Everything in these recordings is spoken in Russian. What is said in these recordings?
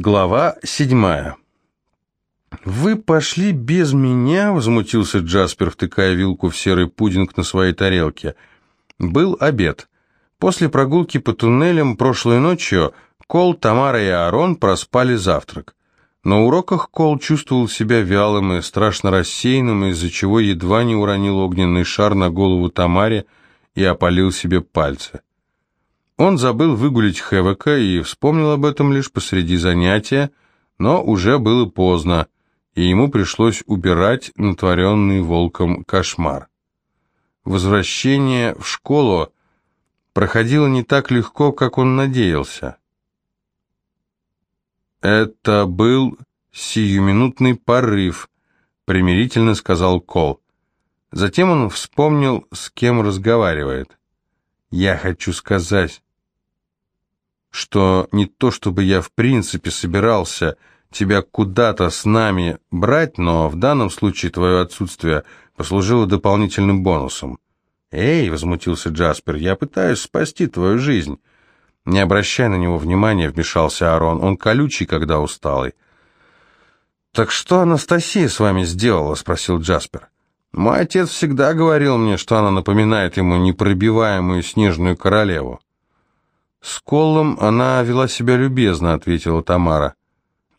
Глава седьмая. «Вы пошли без меня?» — возмутился Джаспер, втыкая вилку в серый пудинг на своей тарелке. Был обед. После прогулки по туннелям прошлой ночью Кол, Тамара и Аарон проспали завтрак. На уроках Кол чувствовал себя вялым и страшно рассеянным, из-за чего едва не уронил огненный шар на голову Тамаре и опалил себе пальцы. Он забыл выгулить Хевека и вспомнил об этом лишь посреди занятия, но уже было поздно, и ему пришлось убирать натворенный волком кошмар. Возвращение в школу проходило не так легко, как он надеялся. «Это был сиюминутный порыв», — примирительно сказал Кол. Затем он вспомнил, с кем разговаривает. «Я хочу сказать, что не то чтобы я в принципе собирался тебя куда-то с нами брать, но в данном случае твое отсутствие послужило дополнительным бонусом. «Эй!» — возмутился Джаспер, — «я пытаюсь спасти твою жизнь». «Не обращай на него внимания», — вмешался Арон, — «он колючий, когда усталый». «Так что Анастасия с вами сделала?» — спросил Джаспер. «Мой отец всегда говорил мне, что она напоминает ему непробиваемую снежную королеву». «С Коллом она вела себя любезно», — ответила Тамара.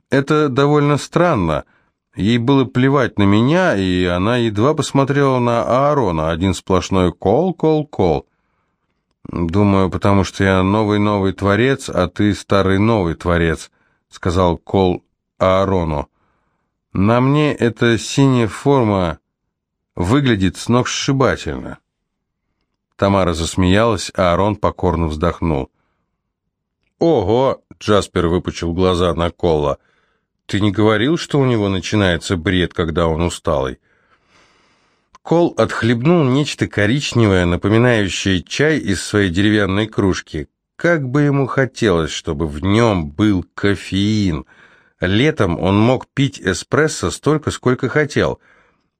«Это довольно странно. Ей было плевать на меня, и она едва посмотрела на Аарона. Один сплошной кол, кол, кол. «Думаю, потому что я новый-новый творец, а ты старый новый творец», — сказал Кол Аарону. «На мне эта синяя форма выглядит сногсшибательно». Тамара засмеялась, а Аарон покорно вздохнул. «Ого!» — Джаспер выпучил глаза на Колла. «Ты не говорил, что у него начинается бред, когда он усталый?» Кол отхлебнул нечто коричневое, напоминающее чай из своей деревянной кружки. Как бы ему хотелось, чтобы в нем был кофеин. Летом он мог пить эспрессо столько, сколько хотел.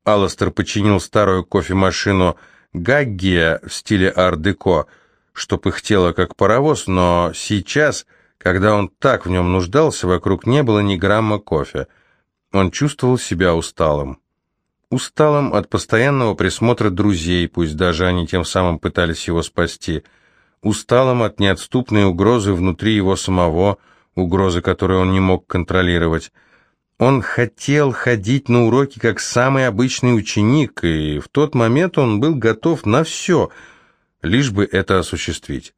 Алластер починил старую кофемашину Гаггия в стиле ар-деко — что пыхтело как паровоз, но сейчас, когда он так в нем нуждался, вокруг не было ни грамма кофе. Он чувствовал себя усталым. Усталым от постоянного присмотра друзей, пусть даже они тем самым пытались его спасти. Усталым от неотступной угрозы внутри его самого, угрозы, которую он не мог контролировать. Он хотел ходить на уроки как самый обычный ученик, и в тот момент он был готов на все — лишь бы это осуществить.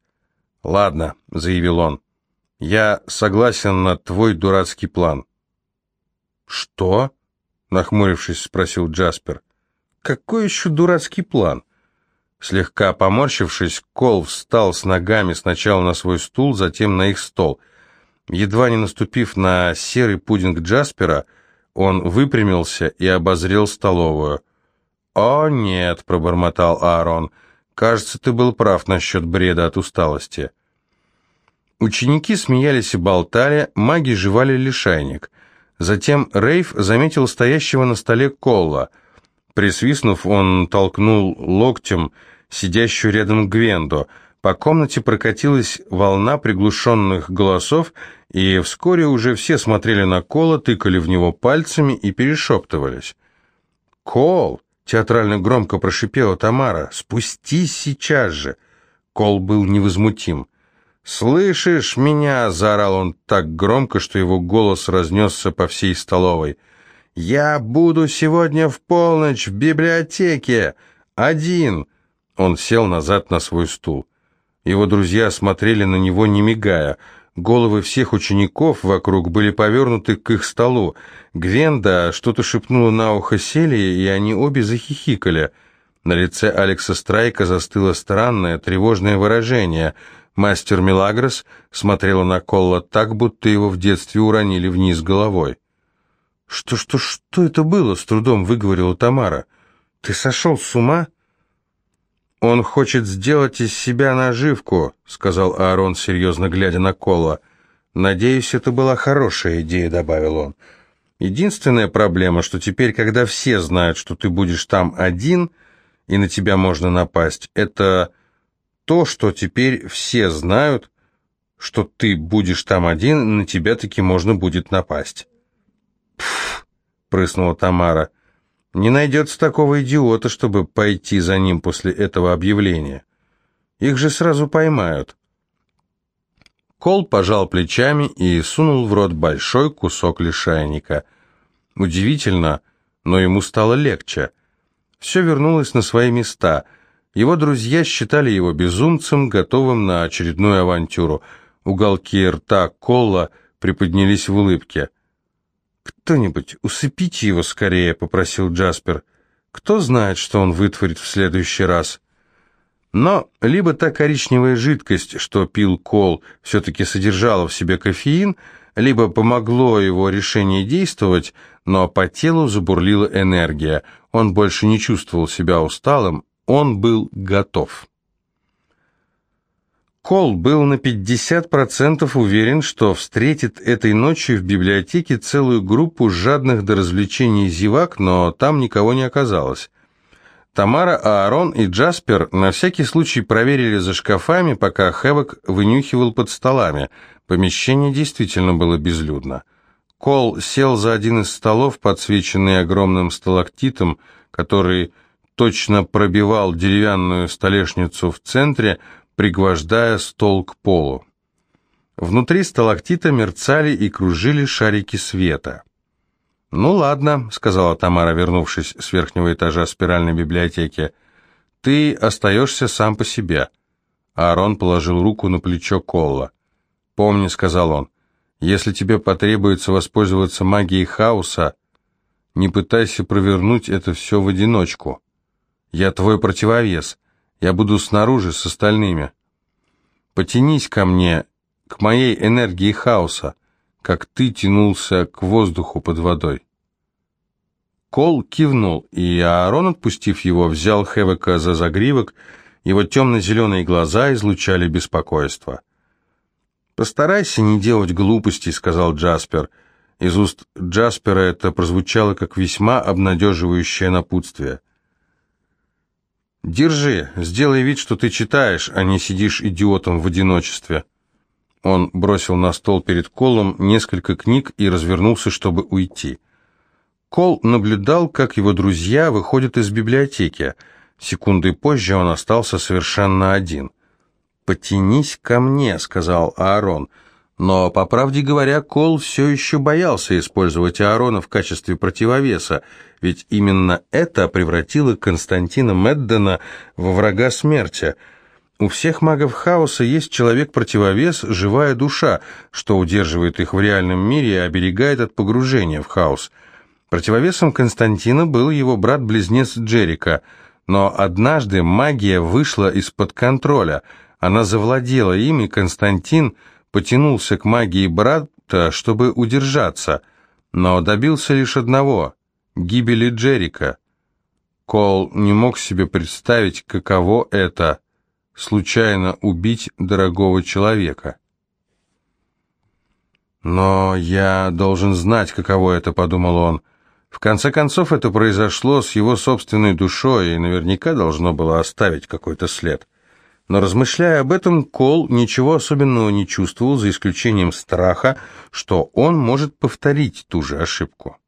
«Ладно», — заявил он, — «я согласен на твой дурацкий план». «Что?» — нахмурившись, спросил Джаспер. «Какой еще дурацкий план?» Слегка поморщившись, Кол встал с ногами сначала на свой стул, затем на их стол. Едва не наступив на серый пудинг Джаспера, он выпрямился и обозрел столовую. «О, нет», — пробормотал Аарон, — Кажется, ты был прав насчет бреда от усталости. Ученики смеялись и болтали, маги жевали лишайник. Затем Рейв заметил стоящего на столе Колла. Присвистнув, он толкнул локтем сидящую рядом Гвенду. По комнате прокатилась волна приглушенных голосов, и вскоре уже все смотрели на Кола, тыкали в него пальцами и перешептывались. «Кол!» Театрально громко прошипела Тамара. «Спустись сейчас же!» Кол был невозмутим. «Слышишь меня?» — заорал он так громко, что его голос разнесся по всей столовой. «Я буду сегодня в полночь в библиотеке! Один!» Он сел назад на свой стул. Его друзья смотрели на него, не мигая — Головы всех учеников вокруг были повернуты к их столу. Гвенда что-то шепнула на ухо Селии, и они обе захихикали. На лице Алекса Страйка застыло странное, тревожное выражение. Мастер Милагрос смотрела на Колла так, будто его в детстве уронили вниз головой. «Что, что, что это было?» — с трудом выговорила Тамара. «Ты сошел с ума?» «Он хочет сделать из себя наживку», — сказал Аарон, серьезно глядя на Кола. «Надеюсь, это была хорошая идея», — добавил он. «Единственная проблема, что теперь, когда все знают, что ты будешь там один, и на тебя можно напасть, это то, что теперь все знают, что ты будешь там один, на тебя таки можно будет напасть». «Пф!» — прыснула Тамара. «Не найдется такого идиота, чтобы пойти за ним после этого объявления. Их же сразу поймают». Кол пожал плечами и сунул в рот большой кусок лишайника. Удивительно, но ему стало легче. Все вернулось на свои места. Его друзья считали его безумцем, готовым на очередную авантюру. Уголки рта Колла приподнялись в улыбке. «Кто-нибудь, усыпите его скорее», — попросил Джаспер. «Кто знает, что он вытворит в следующий раз?» Но либо та коричневая жидкость, что пил Кол, все-таки содержала в себе кофеин, либо помогло его решение действовать, но по телу забурлила энергия. Он больше не чувствовал себя усталым, он был готов. Кол был на 50% уверен, что встретит этой ночью в библиотеке целую группу жадных до развлечений зевак, но там никого не оказалось. Тамара, Аарон и Джаспер на всякий случай проверили за шкафами, пока Хэвок вынюхивал под столами. Помещение действительно было безлюдно. Кол сел за один из столов, подсвеченный огромным сталактитом, который точно пробивал деревянную столешницу в центре, пригвождая стол к полу. Внутри сталактита мерцали и кружили шарики света. «Ну ладно», — сказала Тамара, вернувшись с верхнего этажа спиральной библиотеки. «Ты остаешься сам по себе». Аарон положил руку на плечо Колла. «Помни», — сказал он, — «если тебе потребуется воспользоваться магией хаоса, не пытайся провернуть это все в одиночку. Я твой противовес, я буду снаружи с остальными. Потянись ко мне, к моей энергии хаоса как ты тянулся к воздуху под водой. Кол кивнул, и Аарон, отпустив его, взял Хевека за загривок, его темно-зеленые глаза излучали беспокойство. «Постарайся не делать глупостей», — сказал Джаспер. Из уст Джаспера это прозвучало как весьма обнадеживающее напутствие. «Держи, сделай вид, что ты читаешь, а не сидишь идиотом в одиночестве». Он бросил на стол перед Колом несколько книг и развернулся, чтобы уйти. Кол наблюдал, как его друзья выходят из библиотеки. Секунды позже он остался совершенно один. «Потянись ко мне», — сказал Аарон. Но, по правде говоря, Кол все еще боялся использовать Аарона в качестве противовеса, ведь именно это превратило Константина Меддена во врага смерти — у всех магов хаоса есть человек-противовес, живая душа, что удерживает их в реальном мире и оберегает от погружения в хаос. Противовесом Константина был его брат-близнец Джерика, но однажды магия вышла из-под контроля. Она завладела им, и Константин потянулся к магии брата, чтобы удержаться, но добился лишь одного — гибели Джерика. Кол не мог себе представить, каково это — случайно убить дорогого человека. «Но я должен знать, каково это», — подумал он. В конце концов, это произошло с его собственной душой и наверняка должно было оставить какой-то след. Но размышляя об этом, Кол ничего особенного не чувствовал, за исключением страха, что он может повторить ту же ошибку.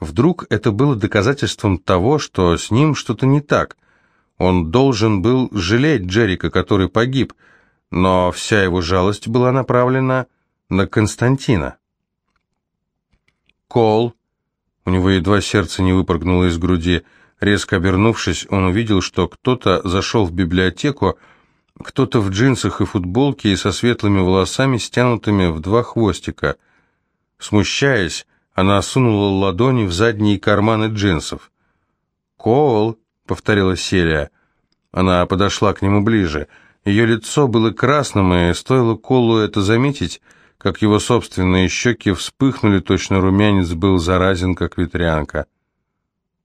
Вдруг это было доказательством того, что с ним что-то не так, он должен был жалеть Джерика, который погиб, но вся его жалость была направлена на Константина. Кол, у него едва сердце не выпрыгнуло из груди, резко обернувшись, он увидел, что кто-то зашел в библиотеку, кто-то в джинсах и футболке и со светлыми волосами, стянутыми в два хвостика. Смущаясь, она сунула ладони в задние карманы джинсов. «Кол!» — повторила Селия. Она подошла к нему ближе. Ее лицо было красным, и стоило Колу это заметить, как его собственные щеки вспыхнули, точно румянец был заразен, как ветрянка.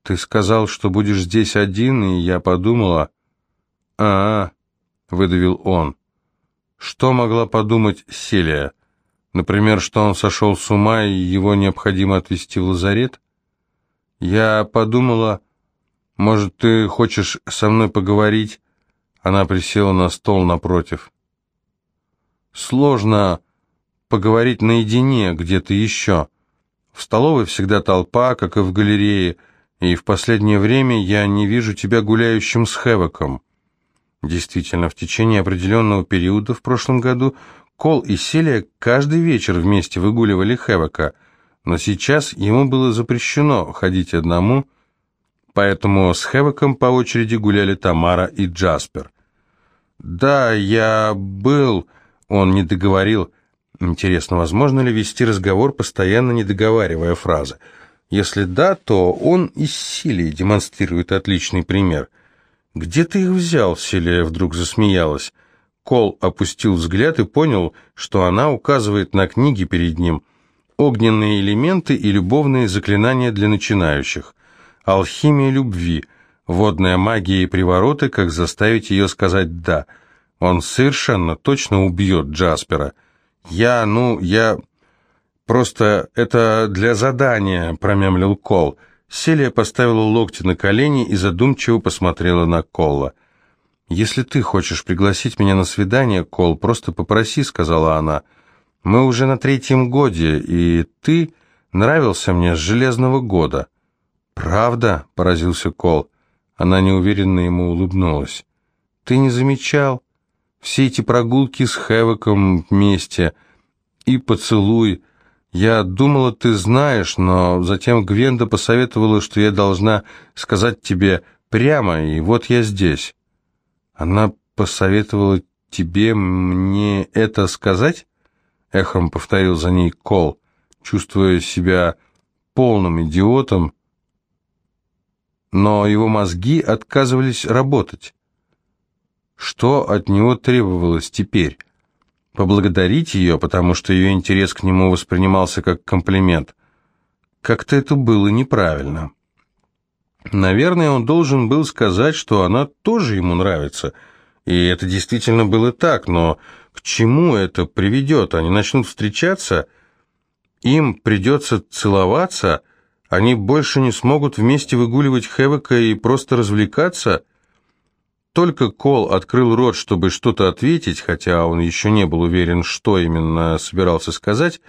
«Ты сказал, что будешь здесь один, и я подумала...» «А-а», — выдавил он. Что могла подумать Селия? Например, что он сошел с ума, и его необходимо отвезти в лазарет? Я подумала... «Может, ты хочешь со мной поговорить?» Она присела на стол напротив. Сложно поговорить наедине где-то еще. В столовой всегда толпа, как и в галерее, и в последнее время я не вижу тебя гуляющим с Хэвоком. Действительно, в течение определенного периода в прошлом году Кол и Селия каждый вечер вместе выгуливали Хэвока, но сейчас ему было запрещено ходить одному, поэтому с Хэвоком по очереди гуляли Тамара и Джаспер. «Да, я был...» — он не договорил. Интересно, возможно ли вести разговор, постоянно не договаривая фразы? Если да, то он из Силии демонстрирует отличный пример. «Где ты их взял?» — Селия вдруг засмеялась. Кол опустил взгляд и понял, что она указывает на книги перед ним. Огненные элементы и любовные заклинания для начинающих. Алхимия любви. Водная магия и привороты, как заставить ее сказать «да». Он совершенно точно убьет Джаспера. «Я, ну, я...» «Просто это для задания», — промямлил Кол. Селия поставила локти на колени и задумчиво посмотрела на Колла. «Если ты хочешь пригласить меня на свидание, Кол, просто попроси», — сказала она. «Мы уже на третьем годе, и ты нравился мне с железного года». «Правда?» — поразился Кол. Она неуверенно ему улыбнулась. «Ты не замечал? Все эти прогулки с Хэвоком вместе и поцелуй. Я думала, ты знаешь, но затем Гвенда посоветовала, что я должна сказать тебе прямо, и вот я здесь». Она посоветовала тебе мне это сказать? Эхом повторил за ней Кол, чувствуя себя полным идиотом, но его мозги отказывались работать. Что от него требовалось теперь? Поблагодарить ее, потому что ее интерес к нему воспринимался как комплимент. Как-то это было неправильно. Наверное, он должен был сказать, что она тоже ему нравится. И это действительно было так, но к чему это приведет? Они начнут встречаться, им придется целоваться, они больше не смогут вместе выгуливать Хэвека и просто развлекаться. Только Кол открыл рот, чтобы что-то ответить, хотя он еще не был уверен, что именно собирался сказать,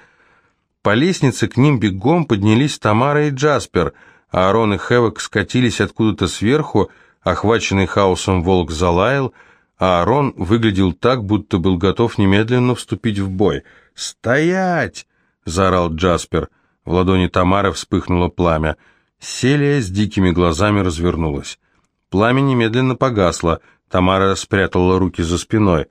по лестнице к ним бегом поднялись Тамара и Джаспер – Аарон и Хэвок скатились откуда-то сверху, охваченный хаосом волк залаял, а Аарон выглядел так, будто был готов немедленно вступить в бой. «Стоять!» — заорал Джаспер. В ладони Тамары вспыхнуло пламя. Селия с дикими глазами развернулась. Пламя немедленно погасло. Тамара спрятала руки за спиной.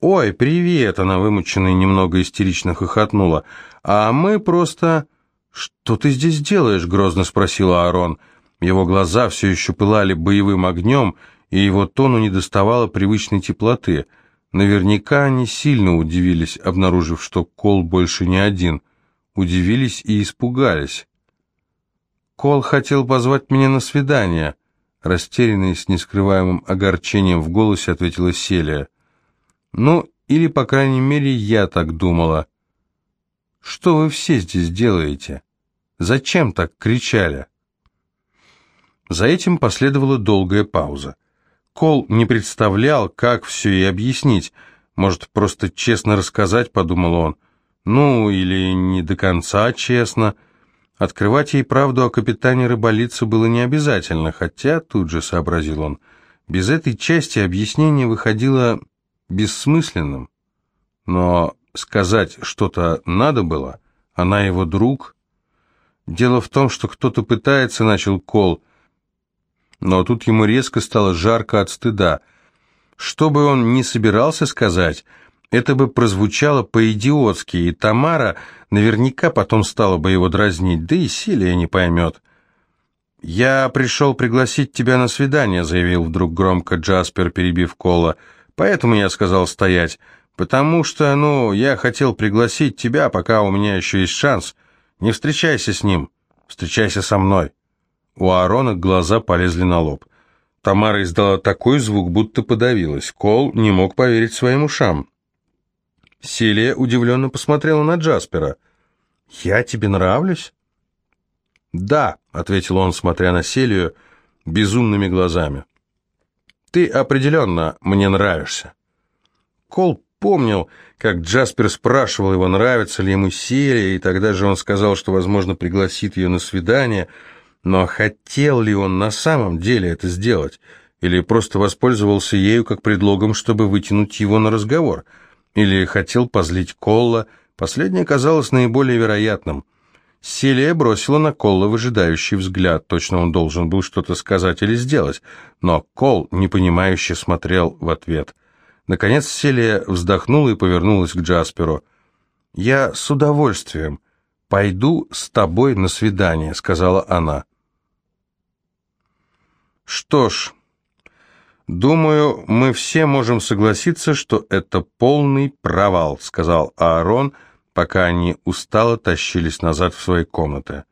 «Ой, привет!» — она вымученно и немного истерично хохотнула. «А мы просто...» «Что ты здесь делаешь?» — грозно спросил Аарон. Его глаза все еще пылали боевым огнем, и его тону не доставало привычной теплоты. Наверняка они сильно удивились, обнаружив, что Кол больше не один. Удивились и испугались. «Кол хотел позвать меня на свидание», — растерянный с нескрываемым огорчением в голосе ответила Селия. «Ну, или, по крайней мере, я так думала». Что вы все здесь делаете? Зачем так кричали?» За этим последовала долгая пауза. Кол не представлял, как все и объяснить. Может, просто честно рассказать, подумал он. Ну, или не до конца честно. Открывать ей правду о капитане Рыболице было не обязательно, хотя, тут же сообразил он, без этой части объяснение выходило бессмысленным. Но сказать что-то надо было, она его друг. Дело в том, что кто-то пытается, начал Кол, но тут ему резко стало жарко от стыда. Что бы он ни собирался сказать, это бы прозвучало по-идиотски, и Тамара наверняка потом стала бы его дразнить, да и Силия не поймет. «Я пришел пригласить тебя на свидание», — заявил вдруг громко Джаспер, перебив Кола. «Поэтому я сказал стоять. «Потому что, ну, я хотел пригласить тебя, пока у меня еще есть шанс. Не встречайся с ним, встречайся со мной». У Аарона глаза полезли на лоб. Тамара издала такой звук, будто подавилась. Кол не мог поверить своим ушам. Селия удивленно посмотрела на Джаспера. «Я тебе нравлюсь?» «Да», — ответил он, смотря на Селию безумными глазами. «Ты определенно мне нравишься». Кол вспомнил, как Джаспер спрашивал его, нравится ли ему Селия, и тогда же он сказал, что, возможно, пригласит ее на свидание. Но хотел ли он на самом деле это сделать? Или просто воспользовался ею как предлогом, чтобы вытянуть его на разговор? Или хотел позлить Колла? Последнее казалось наиболее вероятным. Селия бросила на Колла выжидающий взгляд. Точно он должен был что-то сказать или сделать. Но Кол непонимающе смотрел в ответ. Наконец Селия вздохнула и повернулась к Джасперу. «Я с удовольствием пойду с тобой на свидание», — сказала она. «Что ж, думаю, мы все можем согласиться, что это полный провал», — сказал Аарон, пока они устало тащились назад в свои комнаты.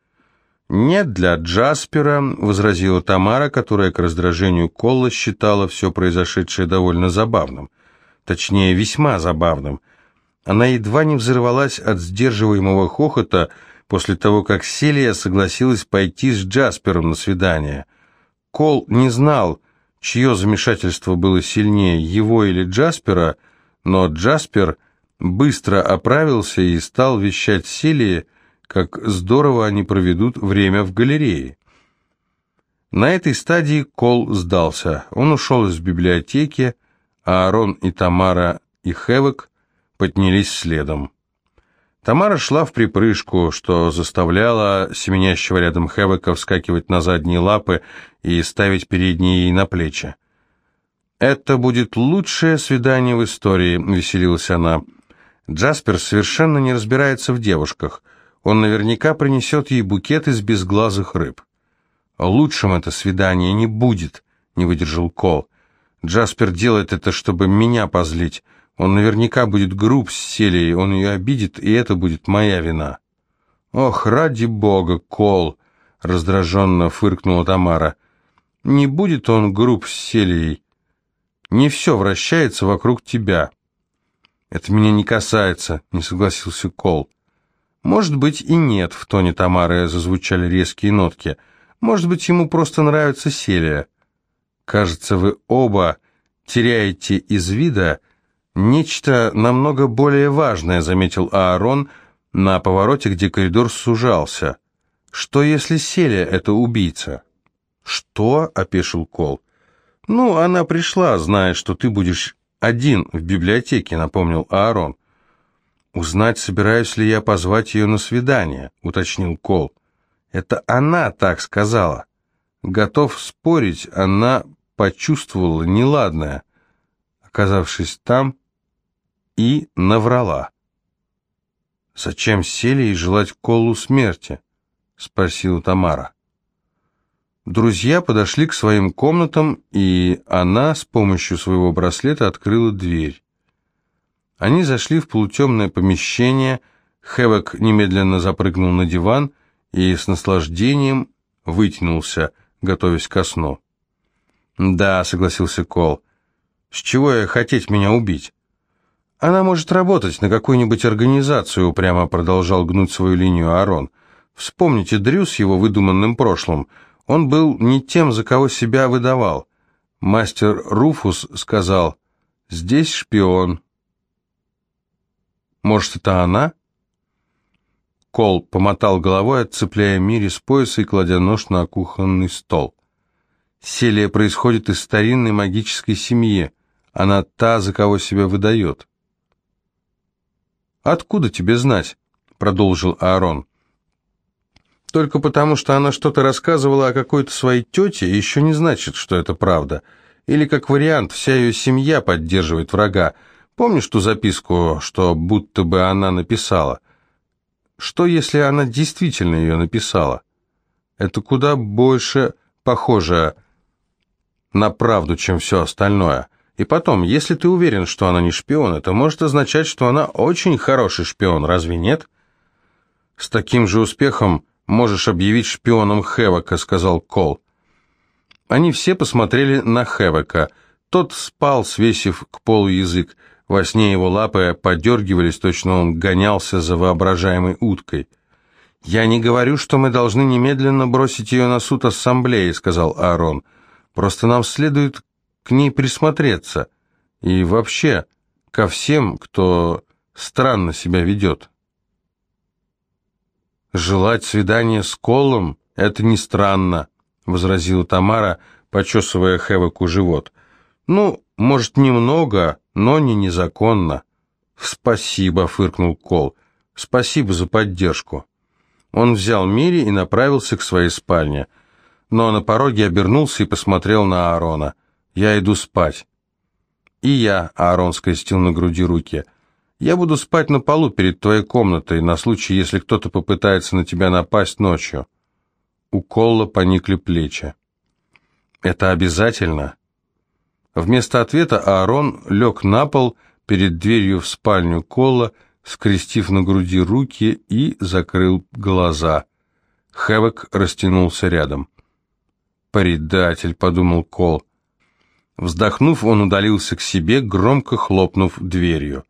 «Нет для Джаспера», — возразила Тамара, которая к раздражению Колла считала все произошедшее довольно забавным точнее, весьма забавным. Она едва не взорвалась от сдерживаемого хохота после того, как Селия согласилась пойти с Джаспером на свидание. Кол не знал, чье замешательство было сильнее, его или Джаспера, но Джаспер быстро оправился и стал вещать Селии, как здорово они проведут время в галерее. На этой стадии Кол сдался. Он ушел из библиотеки, а Аарон и Тамара и Хевек поднялись следом. Тамара шла в припрыжку, что заставляло семенящего рядом Хевека вскакивать на задние лапы и ставить передние ей на плечи. «Это будет лучшее свидание в истории», — веселилась она. «Джаспер совершенно не разбирается в девушках. Он наверняка принесет ей букет из безглазых рыб». «Лучшим это свидание не будет», — не выдержал Кол. Джаспер делает это, чтобы меня позлить. Он наверняка будет груб с Селией, он ее обидит, и это будет моя вина». «Ох, ради бога, Кол!» — раздраженно фыркнула Тамара. «Не будет он груб с Селией. Не все вращается вокруг тебя». «Это меня не касается», — не согласился Кол. «Может быть и нет», — в тоне Тамары зазвучали резкие нотки. «Может быть, ему просто нравится Селия». Кажется, вы оба теряете из вида нечто намного более важное, заметил Аарон на повороте, где коридор сужался. Что если Селия — это убийца? Что? — опешил Кол. Ну, она пришла, зная, что ты будешь один в библиотеке, напомнил Аарон. «Узнать, собираюсь ли я позвать ее на свидание», — уточнил Кол. «Это она так сказала. Готов спорить, она почувствовала неладное, оказавшись там, и наврала. «Зачем сели и желать Колу смерти?» — спросила Тамара. Друзья подошли к своим комнатам, и она с помощью своего браслета открыла дверь. Они зашли в полутемное помещение, Хэвок немедленно запрыгнул на диван и с наслаждением вытянулся, готовясь ко сну. «Да», — согласился Кол. «С чего я хотеть меня убить?» «Она может работать на какую-нибудь организацию», — упрямо продолжал гнуть свою линию Арон. «Вспомните Дрю с его выдуманным прошлым. Он был не тем, за кого себя выдавал. Мастер Руфус сказал, «Здесь шпион». «Может, это она?» Кол помотал головой, отцепляя Мири с пояса и кладя нож на кухонный стол. Селия происходит из старинной магической семьи. Она та, за кого себя выдает. «Откуда тебе знать?» — продолжил Аарон. «Только потому, что она что-то рассказывала о какой-то своей тете, еще не значит, что это правда. Или, как вариант, вся ее семья поддерживает врага. Помнишь ту записку, что будто бы она написала? Что, если она действительно ее написала? Это куда больше похоже на правду, чем все остальное. И потом, если ты уверен, что она не шпион, это может означать, что она очень хороший шпион, разве нет? С таким же успехом можешь объявить шпионом Хевока, сказал Кол. Они все посмотрели на Хевока. Тот спал, свесив к полу язык. Во сне его лапы подергивались, точно он гонялся за воображаемой уткой. «Я не говорю, что мы должны немедленно бросить ее на суд ассамблеи», — сказал. «Аарон». Просто нам следует к ней присмотреться. И вообще, ко всем, кто странно себя ведет. «Желать свидания с Колом — это не странно», — возразила Тамара, почесывая Хэвоку живот. «Ну, может, немного, но не незаконно». «Спасибо», — фыркнул Кол. «Спасибо за поддержку». Он взял Мири и направился к своей спальне, но на пороге обернулся и посмотрел на Аарона. «Я иду спать». «И я», — Аарон скрестил на груди руки, — «я буду спать на полу перед твоей комнатой, на случай, если кто-то попытается на тебя напасть ночью». У Колла поникли плечи. «Это обязательно?» Вместо ответа Аарон лег на пол перед дверью в спальню Колла, скрестив на груди руки и закрыл глаза. Хэвок растянулся рядом. «Предатель», — подумал Кол. Вздохнув, он удалился к себе, громко хлопнув дверью.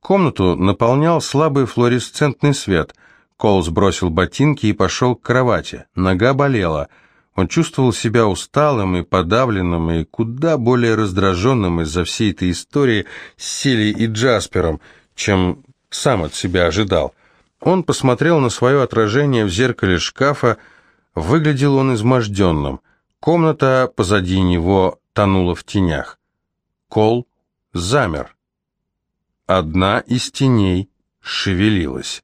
Комнату наполнял слабый флуоресцентный свет. Кол сбросил ботинки и пошел к кровати. Нога болела. Он чувствовал себя усталым и подавленным, и куда более раздраженным из-за всей этой истории с Селей и Джаспером, чем сам от себя ожидал. Он посмотрел на свое отражение в зеркале шкафа, выглядел он изможденным. Комната позади него тонула в тенях. Кол замер. Одна из теней шевелилась.